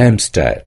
Hamster.